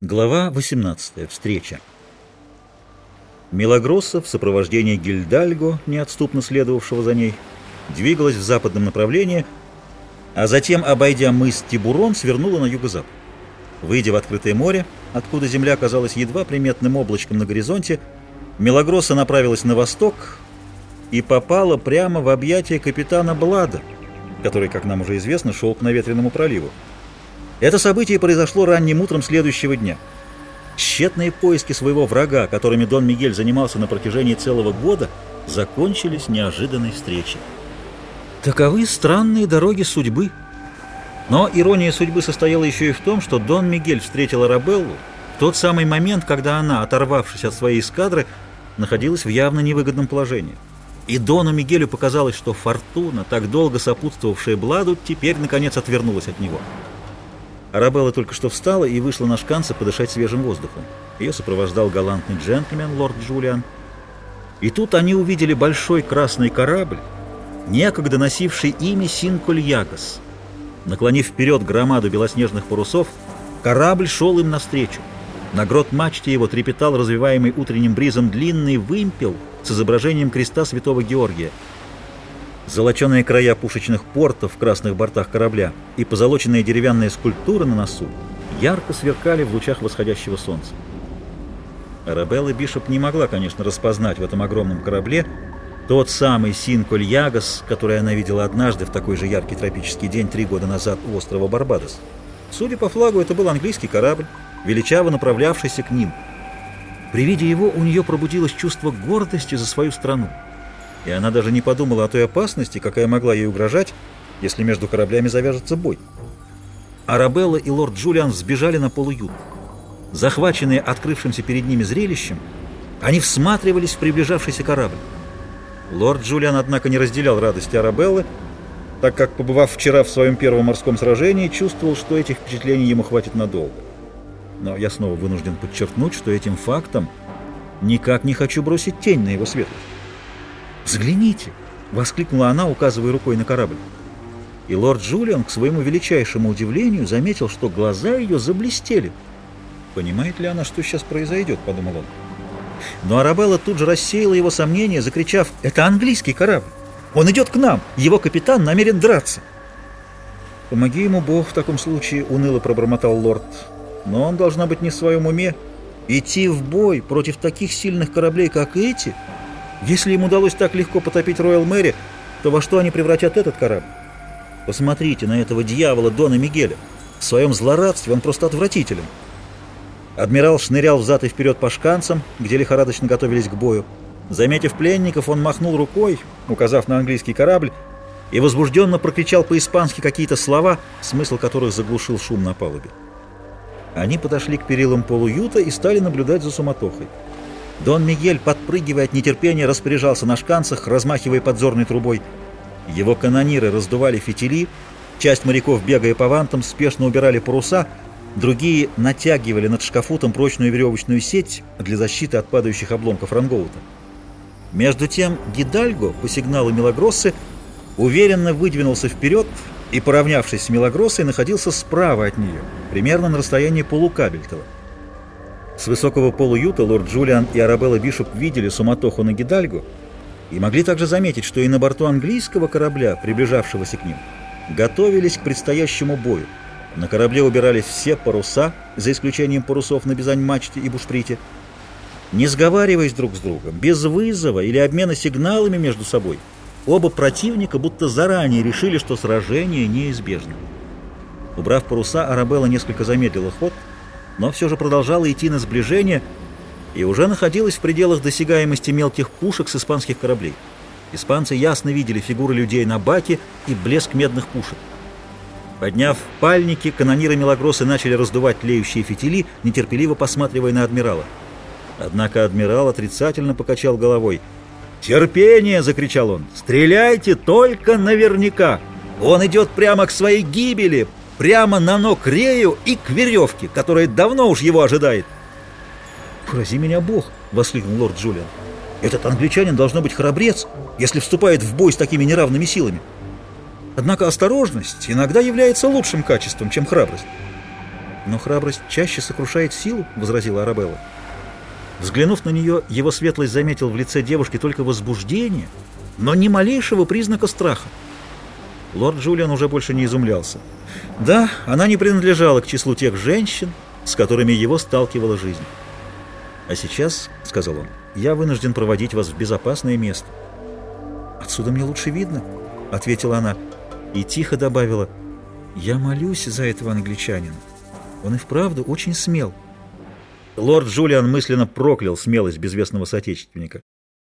Глава 18. Встреча. Мелагросса в сопровождении Гильдальго, неотступно следовавшего за ней, двигалась в западном направлении, а затем, обойдя мыс Тибурон, свернула на юго-запад. Выйдя в открытое море, откуда земля казалась едва приметным облачком на горизонте, Мелагросса направилась на восток и попала прямо в объятия капитана Блада, который, как нам уже известно, шел к наветренному проливу. Это событие произошло ранним утром следующего дня. Тщетные поиски своего врага, которыми Дон Мигель занимался на протяжении целого года, закончились неожиданной встречей. Таковы странные дороги судьбы. Но ирония судьбы состояла еще и в том, что Дон Мигель встретил Арабеллу в тот самый момент, когда она, оторвавшись от своей эскадры, находилась в явно невыгодном положении. И Дону Мигелю показалось, что фортуна, так долго сопутствовавшая Бладу, теперь, наконец, отвернулась от него. Арабелла только что встала и вышла на шканцы подышать свежим воздухом. Ее сопровождал галантный джентльмен, лорд Джулиан. И тут они увидели большой красный корабль, некогда носивший имя Синкульягас. Наклонив вперед громаду белоснежных парусов, корабль шел им навстречу. На грот мачте его трепетал развиваемый утренним бризом длинный вымпел с изображением креста святого Георгия — Золоченые края пушечных портов в красных бортах корабля и позолоченные деревянные скульптуры на носу ярко сверкали в лучах восходящего солнца. Арабелла Бишоп не могла, конечно, распознать в этом огромном корабле тот самый Синколь Ягас, который она видела однажды в такой же яркий тропический день три года назад у острова Барбадос. Судя по флагу, это был английский корабль, величаво направлявшийся к ним. При виде его у нее пробудилось чувство гордости за свою страну и она даже не подумала о той опасности, какая могла ей угрожать, если между кораблями завяжется бой. Арабелла и лорд Джулиан сбежали на полуют. Захваченные открывшимся перед ними зрелищем, они всматривались в приближавшийся корабль. Лорд Джулиан, однако, не разделял радости Арабеллы, так как, побывав вчера в своем первом морском сражении, чувствовал, что этих впечатлений ему хватит надолго. Но я снова вынужден подчеркнуть, что этим фактом никак не хочу бросить тень на его светлость. «Взгляните!» — воскликнула она, указывая рукой на корабль. И лорд Джулиан, к своему величайшему удивлению, заметил, что глаза ее заблестели. «Понимает ли она, что сейчас произойдет?» — подумал он. Но Арабелла тут же рассеяла его сомнения, закричав «Это английский корабль! Он идет к нам! Его капитан намерен драться!» «Помоги ему Бог в таком случае», — уныло пробормотал лорд. «Но он, должна быть, не в своем уме. Идти в бой против таких сильных кораблей, как эти...» Если им удалось так легко потопить Роyal Мэри, то во что они превратят этот корабль? Посмотрите на этого дьявола Дона Мигеля. В своем злорадстве он просто отвратителен. Адмирал шнырял взад и вперед по шканцам, где лихорадочно готовились к бою. Заметив пленников, он махнул рукой, указав на английский корабль, и возбужденно прокричал по-испански какие-то слова, смысл которых заглушил шум на палубе. Они подошли к перилам полуюта и стали наблюдать за суматохой. Дон Мигель, подпрыгивая от нетерпения, распоряжался на шканцах, размахивая подзорной трубой. Его канониры раздували фитили, часть моряков, бегая по вантам, спешно убирали паруса, другие натягивали над шкафутом прочную веревочную сеть для защиты от падающих обломков рангоута. Между тем Гидальго по сигналу Мелагроссы уверенно выдвинулся вперед и, поравнявшись с Мелагроссой, находился справа от нее, примерно на расстоянии полукабельтова. С высокого полуюта лорд Джулиан и Арабелла Бишоп видели суматоху на Гидальгу и могли также заметить, что и на борту английского корабля, приближавшегося к ним, готовились к предстоящему бою. На корабле убирались все паруса, за исключением парусов на бизань-мачте и бушприте. Не сговариваясь друг с другом, без вызова или обмена сигналами между собой, оба противника будто заранее решили, что сражение неизбежно. Убрав паруса, Арабелла несколько замедлила ход — но все же продолжала идти на сближение и уже находилась в пределах досягаемости мелких пушек с испанских кораблей. Испанцы ясно видели фигуры людей на баке и блеск медных пушек. Подняв пальники, канониры Мелагросы начали раздувать тлеющие фитили, нетерпеливо посматривая на адмирала. Однако адмирал отрицательно покачал головой. «Терпение!» — закричал он. «Стреляйте только наверняка! Он идет прямо к своей гибели! Прямо на ног Рею и к веревке, которая давно уж его ожидает. «Порази меня Бог!» — воскликнул лорд Джулиан. «Этот англичанин должно быть храбрец, если вступает в бой с такими неравными силами. Однако осторожность иногда является лучшим качеством, чем храбрость. «Но храбрость чаще сокрушает силу», — возразила Арабелла. Взглянув на нее, его светлость заметил в лице девушки только возбуждение, но ни малейшего признака страха. Лорд Джулиан уже больше не изумлялся. Да, она не принадлежала к числу тех женщин, с которыми его сталкивала жизнь. «А сейчас, — сказал он, — я вынужден проводить вас в безопасное место». «Отсюда мне лучше видно», — ответила она, и тихо добавила, «Я молюсь за этого англичанина. Он и вправду очень смел». Лорд Джулиан мысленно проклял смелость безвестного соотечественника.